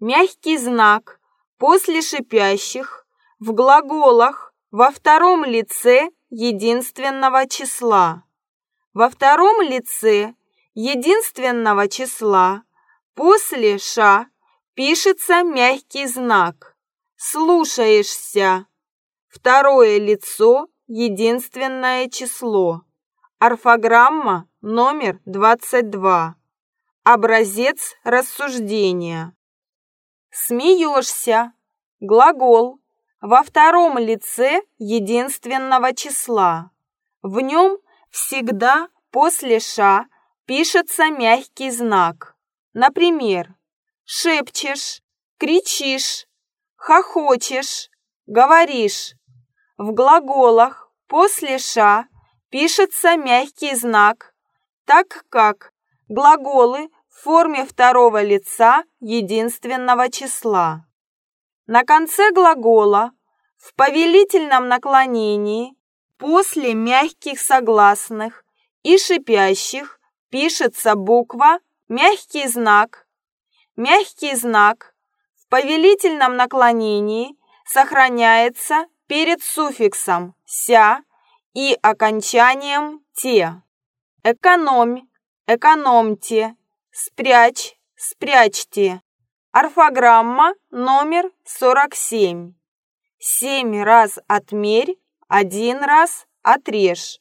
Мягкий знак после шипящих в глаголах во втором лице единственного числа. Во втором лице единственного числа после «ша» пишется мягкий знак. Слушаешься. Второе лицо – единственное число. Орфограмма номер 22. Образец рассуждения. Смеешься. Глагол. Во втором лице единственного числа. В нем всегда после «ша» пишется мягкий знак. Например, шепчешь, кричишь, хохочешь, говоришь. В глаголах после «ша» пишется мягкий знак, так как глаголы в форме второго лица единственного числа. На конце глагола в повелительном наклонении после мягких согласных и шипящих пишется буква мягкий знак. Мягкий знак в повелительном наклонении сохраняется перед суффиксом «ся» и окончанием «те». Экономь, экономьте, спрячь, спрячьте. Орфограмма номер 47. Семь раз отмерь, один раз отрежь.